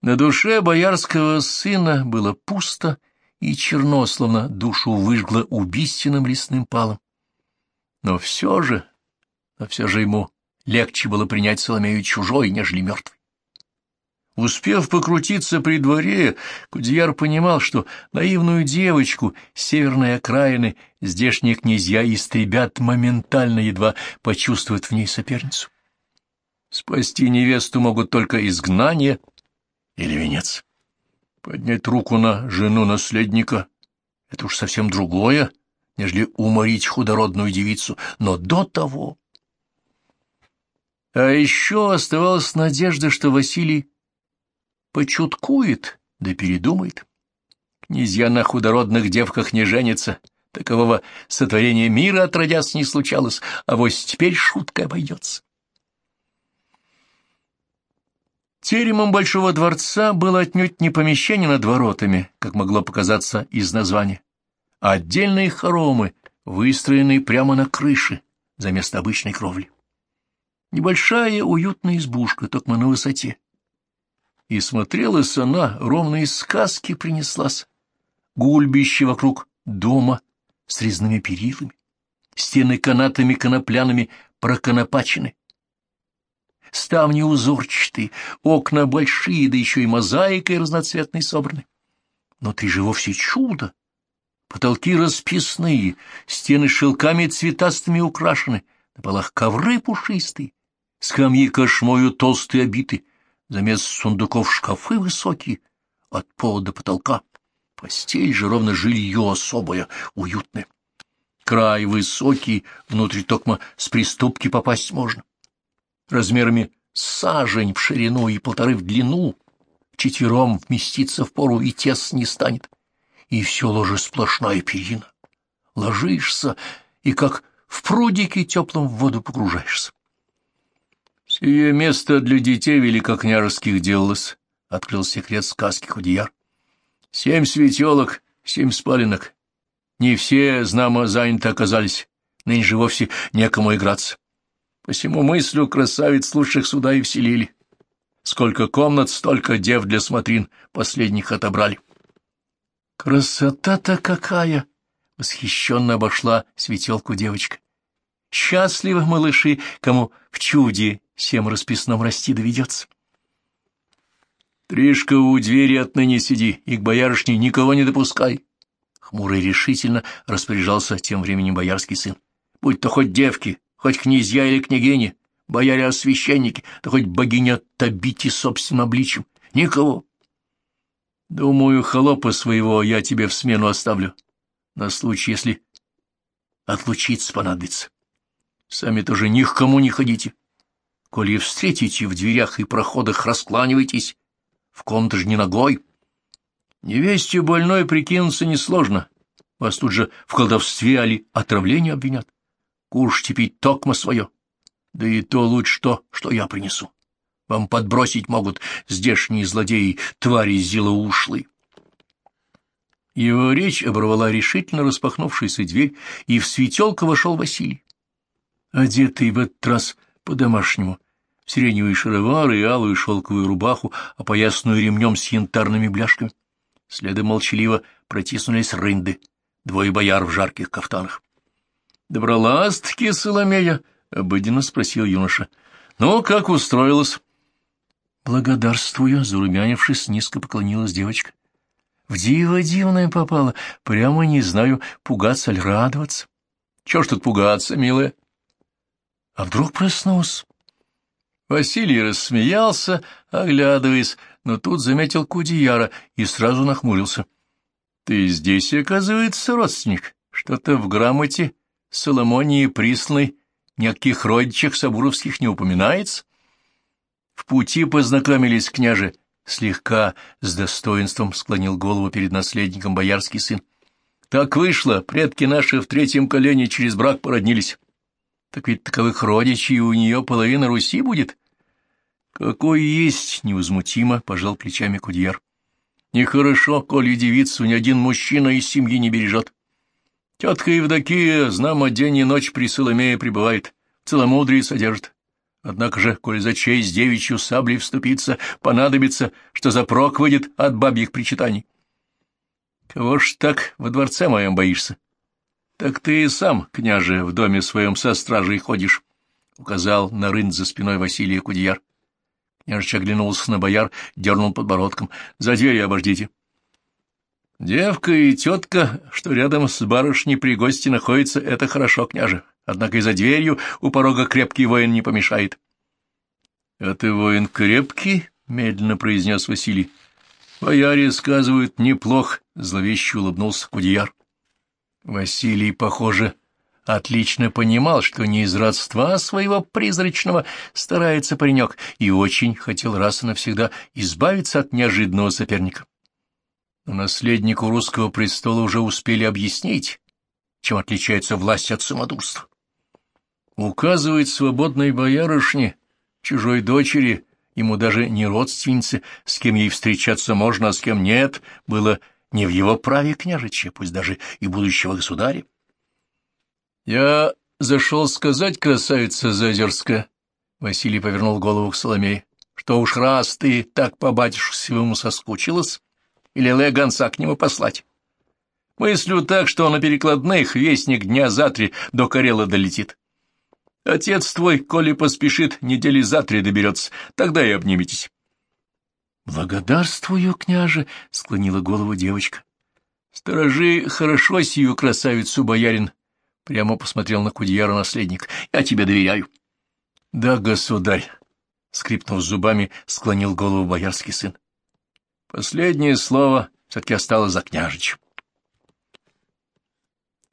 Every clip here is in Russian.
На душе боярского сына было пусто и черно, словно душу выжгло убийственным лесным палом. Но все же, но все же ему легче было принять Соломею чужой, нежели мертвой. Успев покрутиться при дворе, Кудьяр понимал, что наивную девочку северной окраины здешние князья истребят моментально, едва почувствуют в ней соперницу. Спасти невесту могут только изгнание или венец. Поднять руку на жену наследника — это уж совсем другое, нежели уморить худородную девицу, но до того... А еще оставалась надежда, что Василий почуткует, да передумает. Князья на худородных девках не женятся, такового сотворения мира отродясь не случалось, а вот теперь шутка обойдется. Теремом Большого дворца было отнюдь не помещение над воротами, как могло показаться из названия, а отдельные хоромы, выстроенные прямо на крыше, за место обычной кровли. Небольшая уютная избушка, только на высоте. И смотрелась она, ровно из сказки принеслась. Гульбище вокруг дома с резными перилами, стены канатами конопляными проконопачены, ставни узорчатые, окна большие, да еще и мозаикой разноцветной собраны. Внутри же вовсе чудо. Потолки расписные, стены шелками цветастыми украшены, на полах ковры пушистые, скамьи кошмою толстые обиты, замес сундуков шкафы высокие, от пола до потолка. Постель же ровно жилье особое, уютное. Край высокий, внутри токма с приступки попасть можно размерами сажень в ширину и полторы в длину, четвером вместиться в пору и тес не станет, и все ложе сплошная перина. Ложишься и как в прудике теплом в воду погружаешься. Сие место для детей великокняжеских делалось, — открыл секрет сказки Худияр. Семь светелок, семь спаленок. Не все, знамо, заняты оказались, ныне же вовсе некому играться. Посему мыслю красавиц лучших сюда и вселили. Сколько комнат, столько дев для смотрин последних отобрали. Красота-то какая! — восхищенно обошла светелку девочка. Счастливы малыши, кому в чуде всем расписном расти доведется. Тришка у двери отныне сиди, и к боярышне никого не допускай. Хмуро и решительно распоряжался тем временем боярский сын. Будь то хоть девки, хоть князья или княгини, бояре-священники, да хоть богиня Табити собственным обличием. Никого. Думаю, холопа своего я тебе в смену оставлю, на случай, если отлучиться понадобится. Сами тоже ни к кому не ходите. Коли встретите в дверях и проходах, раскланивайтесь. В комнате же не ногой. Невесте больной прикинуться несложно. Вас тут же в колдовстве али отравлении обвинят. Кушайте пить токмо свое. Да и то лучше то, что я принесу. Вам подбросить могут здешние злодеи, твари зелоушлые. Его речь оборвала решительно распахнувшаяся дверь, и в светелку вошел Василий. Одетый в этот раз по-домашнему, в сиреневые шаровары и алую шелковую рубаху, опоясанную ремнем с янтарными бляшками. Следом молчаливо протиснулись рынды, двое бояр в жарких кафтанах. — Добралась-таки, Соломея? — обыденно спросил юноша. — Ну, как устроилась? — Благодарствую, зарумянившись, низко поклонилась девочка. — В диво дивное попало, прямо не знаю, пугаться ли радоваться. — Чего ж тут пугаться, милая? — А вдруг проснулся? Василий рассмеялся, оглядываясь, но тут заметил Кудияра и сразу нахмурился. — Ты здесь, оказывается, родственник. Что-то в грамоте Соломонии присланной ни о каких родичах Сабуровских не упоминается. В пути познакомились княже, слегка с достоинством склонил голову перед наследником боярский сын. Так вышло, предки наши в третьем колене через брак породнились. Так ведь таковых родичей у нее половина Руси будет. Какой есть, невозмутимо, пожал плечами Кудьяр. Нехорошо, коли девицу ни один мужчина из семьи не бережет. Тетка Евдокия, знамо, день и ночь при Соломее пребывает, целомудрие содержит. Однако же, коль за честь девичью саблей вступиться, понадобится, что за прок выйдет от бабьих причитаний. Кого ж так во дворце моем боишься? Так ты и сам, княже, в доме своем со стражей ходишь, — указал на рынь за спиной Василия Кудьяр. Княжич оглянулся на бояр, дернул подбородком. — За дверью обождите. Девка и тетка, что рядом с барышней при гости находится, это хорошо, княже. Однако и за дверью у порога крепкий воин не помешает. — А ты воин крепкий? — медленно произнес Василий. — Бояре сказывают, неплох, — зловеще улыбнулся Кудеяр. Василий, похоже, отлично понимал, что не из родства своего призрачного старается паренек, и очень хотел раз и навсегда избавиться от неожиданного соперника. Но наследнику русского престола уже успели объяснить, чем отличается власть от самодурства. Указывать свободной боярышне, чужой дочери, ему даже не родственнице, с кем ей встречаться можно, а с кем нет, было не в его праве княжича, пусть даже и будущего государя. «Я зашел сказать, красавица Зазерская», — Василий повернул голову к Соломее, — «что уж раз ты так по батюшку своему соскучилась, или Ле гонца к нему послать. Мыслю так, что на перекладных вестник дня за три до Карела долетит. Отец твой, коли поспешит, недели за три доберется, тогда и обниметесь. — Благодарствую, княже, — склонила голову девочка. — Сторожи хорошо сию красавицу, боярин, — прямо посмотрел на Кудьяра наследник. — Я тебе доверяю. — Да, государь, — скрипнув зубами, склонил голову боярский сын. Последнее слово все-таки осталось за княжичем.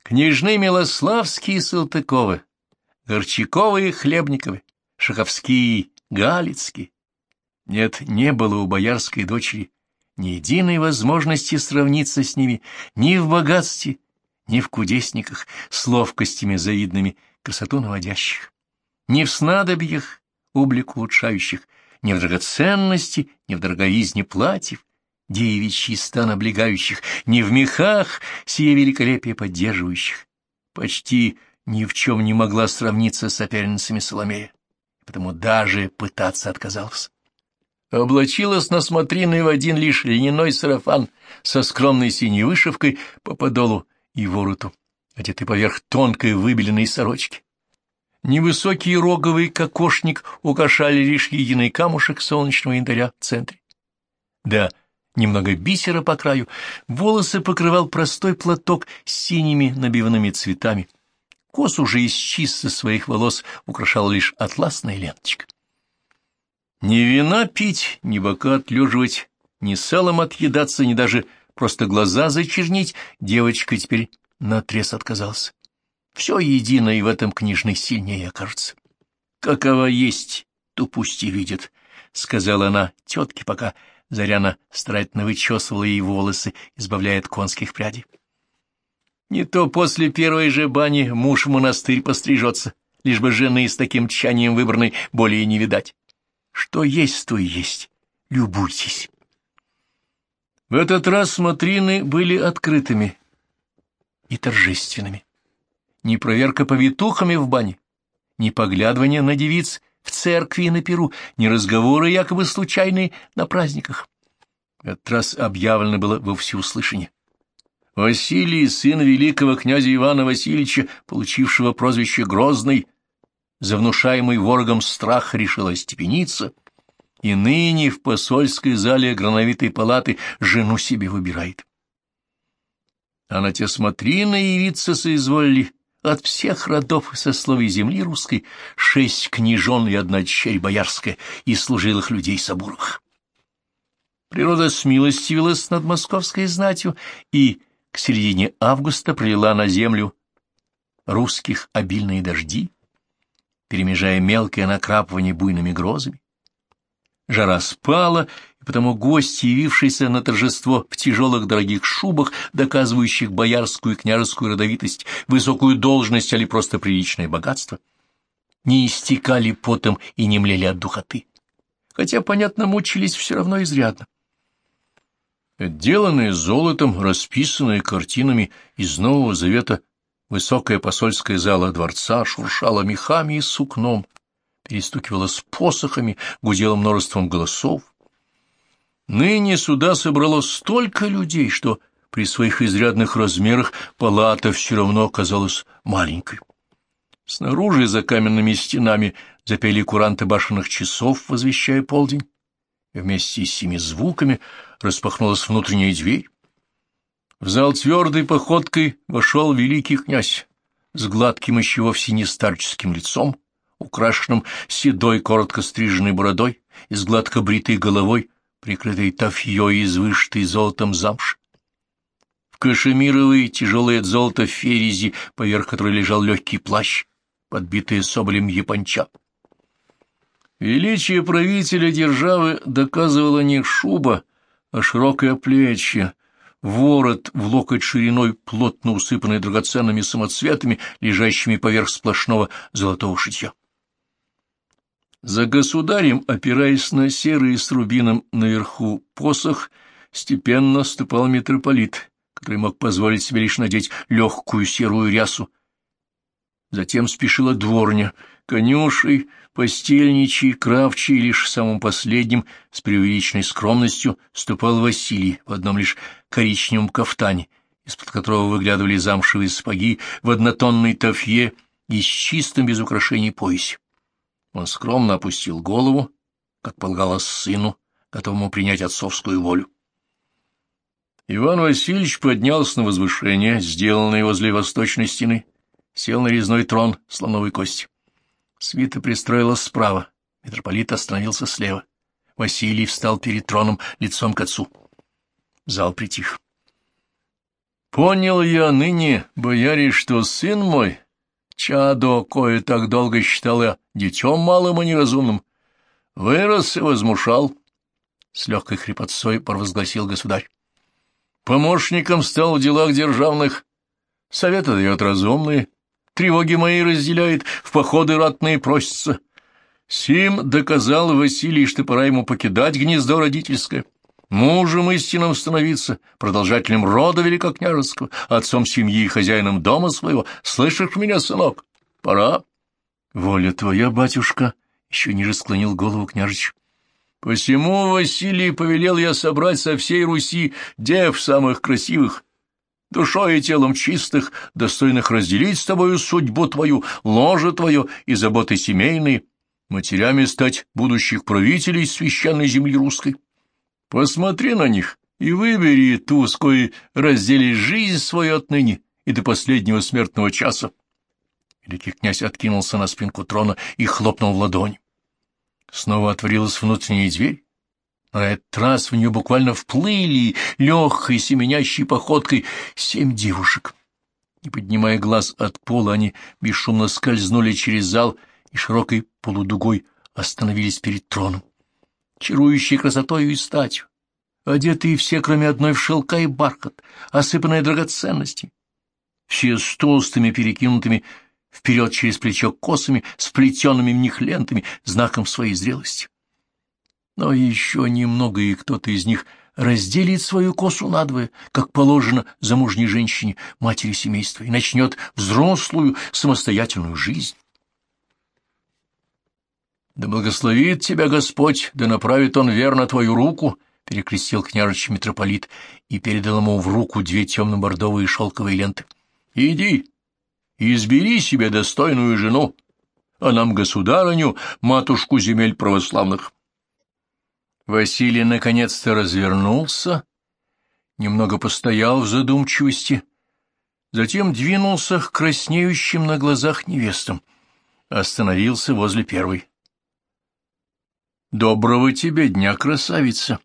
Княжны Милославские и Салтыковы Горчаковы и Хлебниковы, Шаховские и Галицкие. Нет, не было у боярской дочери ни единой возможности сравниться с ними ни в богатстве, ни в кудесниках, с ловкостями завидными, красоту наводящих, ни в снадобьях, облик улучшающих, ни в драгоценности, ни в дороговизне платьев, девичий стан облегающих, ни в мехах, сие великолепие поддерживающих. Почти ни в чем не могла сравниться с соперницами Соломея, потому даже пытаться отказался. Облачилась на смотрины в один лишь льняной сарафан со скромной синей вышивкой по подолу и вороту, одетый поверх тонкой выбеленной сорочки. Невысокий роговый кокошник украшали лишь единый камушек солнечного янтаря в центре. Да, немного бисера по краю, волосы покрывал простой платок с синими набиванными цветами, Косу же из чисто своих волос украшала лишь атласная ленточка. Ни вина пить, ни бока отлеживать, ни салом отъедаться, ни даже просто глаза зачернить девочка теперь наотрез отказался. Все едино и в этом книжной сильнее окажется. Какова есть, то пусть и видит, — сказала она тетке, пока Заряна старательно вычесывала ей волосы, избавляя от конских прядей. Не то после первой же бани муж в монастырь пострижется, лишь бы жены с таким тщанием выбранной более не видать. Что есть, то и есть. Любуйтесь. В этот раз смотрины были открытыми и торжественными. Ни проверка повитухами в бане, ни поглядывание на девиц в церкви и на перу, ни разговоры якобы случайные на праздниках. В этот раз объявлено было во всеуслышание. Василий, сын великого князя Ивана Васильевича, получившего прозвище Грозный, за внушаемый ворогом страх решил остепениться, и ныне в посольской зале грановитой палаты жену себе выбирает. А на те смотрины явиться соизволили от всех родов и сословий земли русской шесть княжон и одна черь боярская и служилых людей Сабуровых. Природа смилостивилась над московской знатью и к середине августа пролила на землю русских обильные дожди, перемежая мелкое накрапывание буйными грозами. Жара спала, и потому гости, явившиеся на торжество в тяжелых дорогих шубах, доказывающих боярскую и княжескую родовитость, высокую должность или просто приличное богатство, не истекали потом и не млели от духоты, хотя, понятно, мучились все равно изрядно. Отделанная золотом, расписанная картинами из Нового Завета, высокая посольская зала дворца шуршала мехами и сукном, перестукивала с посохами, гудела множеством голосов. Ныне сюда собралось столько людей, что при своих изрядных размерах палата все равно оказалась маленькой. Снаружи, за каменными стенами, запели куранты башенных часов, возвещая полдень. Вместе с семи звуками распахнулась внутренняя дверь. В зал твердой походкой вошел великий князь с гладким еще вовсе не старческим лицом, украшенным седой, коротко стриженной бородой и с гладко бритой головой, прикрытой тафьей из вышитой золотом замш. В кашемировой, тяжелой от золота ферези, поверх которой лежал легкий плащ, подбитый соболем японча. Величие правителя державы доказывало не шуба, а широкое плечье, ворот в локоть шириной, плотно усыпанный драгоценными самоцветами, лежащими поверх сплошного золотого шитья. За государем, опираясь на серый с рубином наверху посох, степенно ступал митрополит, который мог позволить себе лишь надеть легкую серую рясу. Затем спешила дворня, конюшей, постельничий, кравчий, лишь самым последним, с преувеличенной скромностью, ступал Василий в одном лишь коричневом кафтане, из-под которого выглядывали замшевые сапоги в однотонной тафье и с чистым без украшений поясе. Он скромно опустил голову, как полагалось сыну, готовому принять отцовскую волю. Иван Васильевич поднялся на возвышение, сделанное возле восточной стены, сел на резной трон слоновой кости. Свита пристроилась справа, митрополит остановился слева. Василий встал перед троном лицом к отцу. Зал притих. «Понял я ныне, бояре, что сын мой, чадо, кое так долго считал я детем малым и неразумным, вырос и возмушал», — с легкой хрипотцой провозгласил государь. «Помощником стал в делах державных, советы дает разумные, тревоги мои разделяет, в походы ратные просится. Сим доказал Василий, что пора ему покидать гнездо родительское, мужем истинным становиться, продолжателем рода великокняжеского, отцом семьи и хозяином дома своего. Слышишь меня, сынок? Пора. Воля твоя, батюшка, еще ниже склонил голову княжич. Посему, Василий, повелел я собрать со всей Руси дев самых красивых, душой и телом чистых, достойных разделить с тобою судьбу твою, ложе твое и заботы семейные, матерями стать будущих правителей священной земли русской. Посмотри на них и выбери ту, с коей разделишь жизнь свою отныне и до последнего смертного часа. Великий князь откинулся на спинку трона и хлопнул в ладонь. Снова отворилась внутренняя дверь, на этот раз в нее буквально вплыли легкой семенящей походкой семь девушек. Не поднимая глаз от пола, они бесшумно скользнули через зал и широкой полудугой остановились перед троном. Чарующей красотою и статью, одетые все, кроме одной, в шелка и бархат, осыпанные драгоценностями, все с толстыми перекинутыми вперед через плечо косами, сплетенными в них лентами, знаком своей зрелости. Но еще немного, и кто-то из них разделит свою косу надвое, как положено замужней женщине, матери семейства, и начнет взрослую самостоятельную жизнь. «Да благословит тебя Господь, да направит он верно твою руку», — перекрестил княжич митрополит и передал ему в руку две темно-бордовые шелковые ленты. «Иди, избери себе достойную жену, а нам, государыню, матушку земель православных». Василий наконец-то развернулся, немного постоял в задумчивости, затем двинулся к краснеющим на глазах невестам, остановился возле первой. «Доброго тебе дня, красавица!»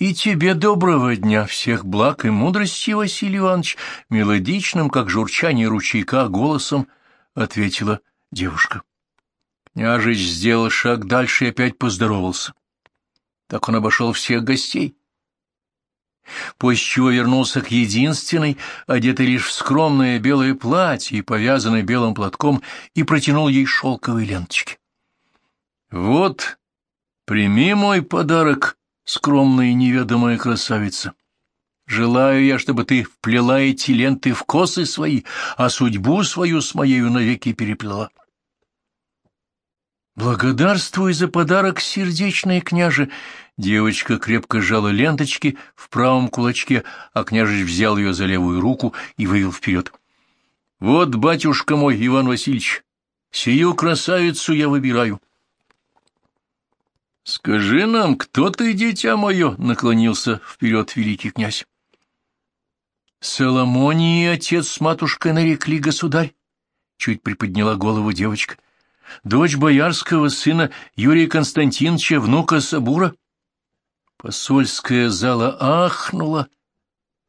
«И тебе доброго дня, всех благ и мудрости, Василий Иванович!» Мелодичным, как журчание ручейка, голосом ответила девушка. Княжич сделал шаг дальше и опять поздоровался. Так он обошел всех гостей. После чего вернулся к единственной, одетой лишь в скромное белое платье и повязанной белым платком, и протянул ей шелковые ленточки. — Вот, прими мой подарок, скромная и неведомая красавица. Желаю я, чтобы ты вплела эти ленты в косы свои, а судьбу свою с моею навеки переплела. Благодарствуй за подарок, сердечный княже. Девочка крепко сжала ленточки в правом кулачке, а княжич взял ее за левую руку и вывел вперед. — Вот, батюшка мой, Иван Васильевич, сию красавицу я выбираю. — Скажи нам, кто ты, дитя мое? — наклонился вперед великий князь. — Соломонии отец с матушкой нарекли, государь, — чуть приподняла голову девочка. — дочь боярского сына Юрия Константиновича, внука Сабура. Посольская зала ахнула.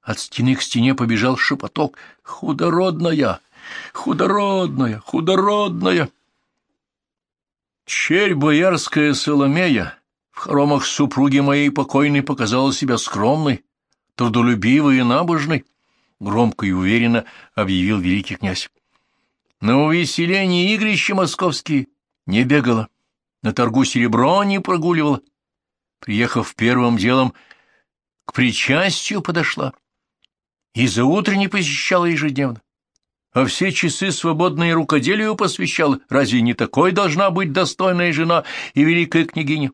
От стены к стене побежал шепоток. «Худородная! Худородная! Худородная!» Черь боярская Соломея в хоромах супруги моей покойной показала себя скромной, трудолюбивой и набожной, — громко и уверенно объявил великий князь. На увеселение игрища московские не бегала, на торгу серебро не прогуливала. Приехав первым делом, к причастию подошла и за утро посещала ежедневно. А все часы свободные рукоделию посвящала. Разве не такой должна быть достойная жена и великая княгиня?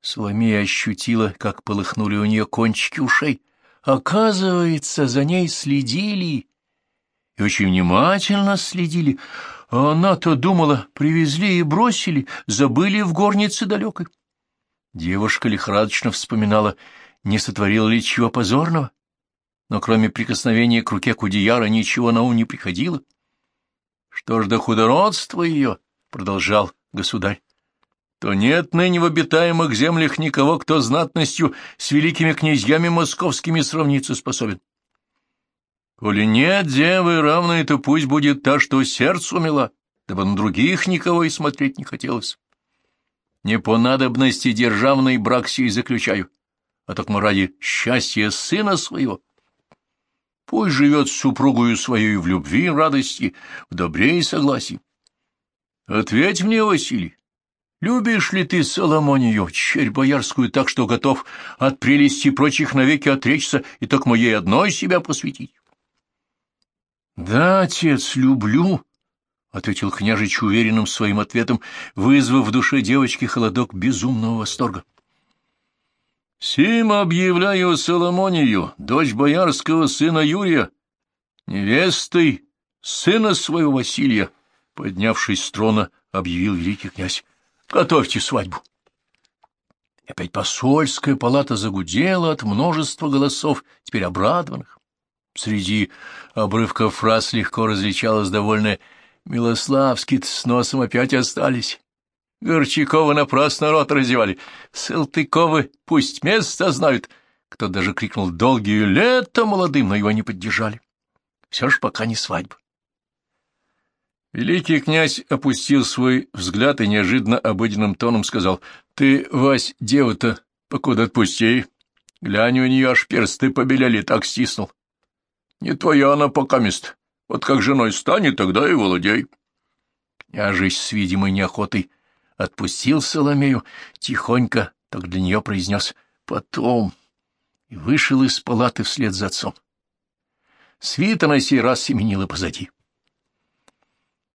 Соломея ощутила, как полыхнули у нее кончики ушей. Оказывается, за ней следили и очень внимательно следили, а она-то думала, привезли и бросили, забыли в горнице далекой. Девушка лихорадочно вспоминала, не сотворила ли чего позорного, но кроме прикосновения к руке Кудияра ничего на ум не приходило. — Что ж до худородства ее, — продолжал государь, — то нет ныне в обитаемых землях никого, кто знатностью с великими князьями московскими сравниться способен. Коли нет девы равной, то пусть будет та, что сердцу мила, дабы на других никого и смотреть не хотелось. Не по надобности державный брак сей заключаю, а только ради счастья сына своего. Пусть живет с супругою своей в любви радости, в добре и согласии. Ответь мне, Василий, любишь ли ты Соломонию, черь боярскую, так что готов от прелести прочих навеки отречься и только моей одной себя посвятить? — Да, отец, люблю, — ответил княжич уверенным своим ответом, вызвав в душе девочки холодок безумного восторга. — Сим объявляю Соломонию, дочь боярского сына Юрия, невестой сына своего Василия, — поднявшись с трона, объявил великий князь. — Готовьте свадьбу. Опять посольская палата загудела от множества голосов, теперь обрадованных. Среди обрывков фраз легко различалось довольное «Милославский с носом опять остались». Горчакова напрасно рот разевали. Салтыковы пусть место знают. Кто даже крикнул «Долгие лето молодым», но его не поддержали. Все ж пока не свадьба. Великий князь опустил свой взгляд и неожиданно обыденным тоном сказал, — Ты, Вась, дева-то, покуда отпусти. Глянь, у нее аж персты побелели, так стиснул. Не твоя она пока мест. Вот как женой станет, тогда и владей. Княжич с видимой неохотой отпустил Соломею, тихонько, так для нее произнес «потом» и вышел из палаты вслед за отцом. Свита на сей раз семенила позади.